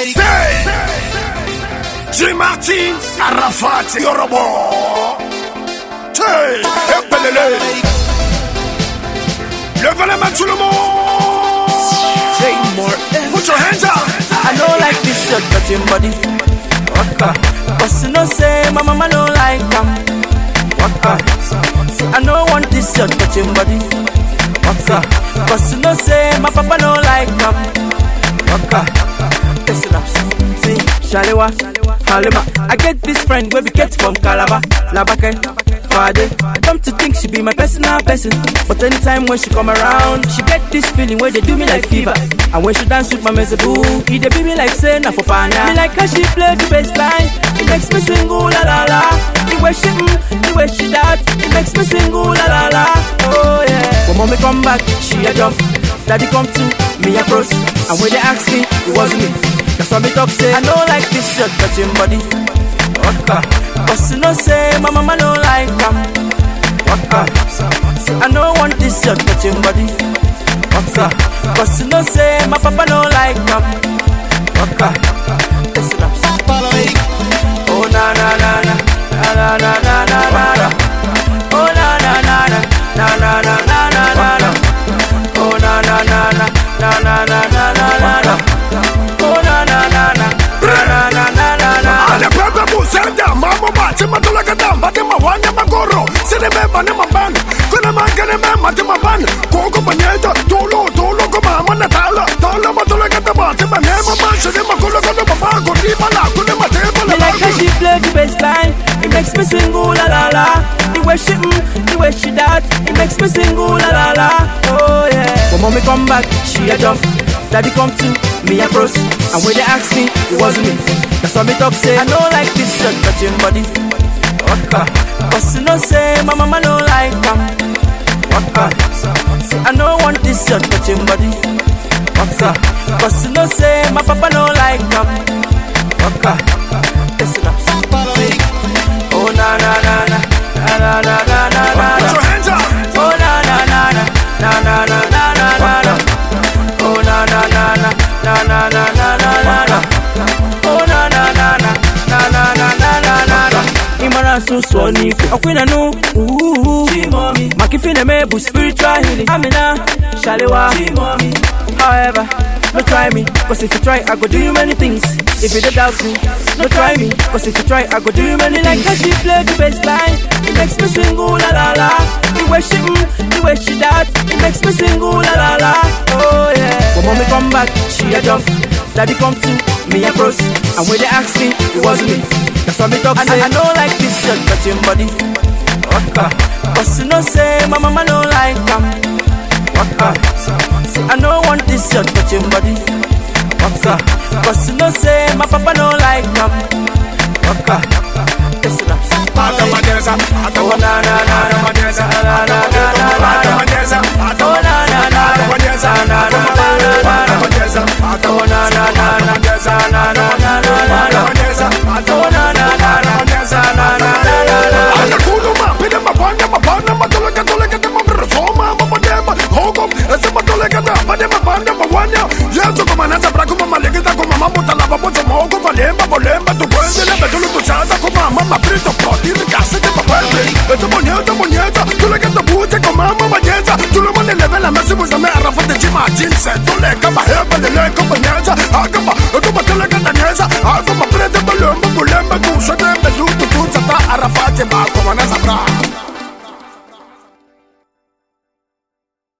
Say, J. Martin, Arafat, Yorobo. Hey, epelele. Levez la main tout le monde. Say more. Put your hands up. I don't like this shirt touching body. Waka. But you know say my mama don't like them. Waka. See, I don't want this shirt touching body. Waka. But you know say my papa don't like them. Waka. Listen up. See, Shalewa, Halima. I get this friend where we get from Calabar, Labake. Friday. Come to think she be my personal person. But anytime when she come around, she get this feeling where they do me like fever. And when she dance with my mezebu, it they be me like say na for pana. Me like how she play the bass line. It makes me sing ooh la la la. The way she mm, the way she that, it makes me sing ooh la la la. Oh yeah. When mommy come back, she a jump. Daddy come to me a froze. And when they ask me, it wasn't me. Why me talk say I don't like this shirt touching body. Waka. But you know say my mama don't like them. Waka. I don't want this shirt touching body. Waka. But you know say my papa don't like them. Waka. Tolo ko mama na tala, tala matula kadam, bati manema man, sine makulo kada mama, kuni mala, kuni mate Me bala like how she play the bass line. It makes me sing ooh la la la. The way she mm, the way she that, it makes me sing ooh la la la. Oh yeah. When mommy come back, she a jump. Daddy come to me a froze. And when they ask me, it wasn't me. That's why me talk say I don't like this shirt touching body. Waka. But you know say my mama don't like them. Waka. See, I don't want this shirt touching body. Waka. But you know say my papa don't like them. Waka. Listen up. Imara susu ni okwina nu. Chimomi. Makifine mebu spiritual healing. Amina Shalewa. Chimomi. However, no try me, cause if you try, I go do you many things. If you don't doubt me, no try me, cause if you try, I go do you many things. Like how she play the bass line, it makes me sing ooh la la la. The way she mm, the way she that, it makes me sing ooh la la la. Oh yeah. When mommy come back, she a jump. Daddy come to me a froze. And when they ask me, it wasn't me. Why me talk say I don't like this shirt touching body. Waka. But you know say my mama don't like them. Waka. See, I don't want this shirt touching body. Waka. Cause you know say my papa don't like them. Waka. Listen up. Atamadeza, Oh na na na na atamadeza, na na Africa Tout le monde est levé la main si vous aimez Arafat et Jimajin C'est tous les kaba hebe lele kaba nyeza Akaba kaba kala kata nyeza Akaba prete balemba kulemba kulemba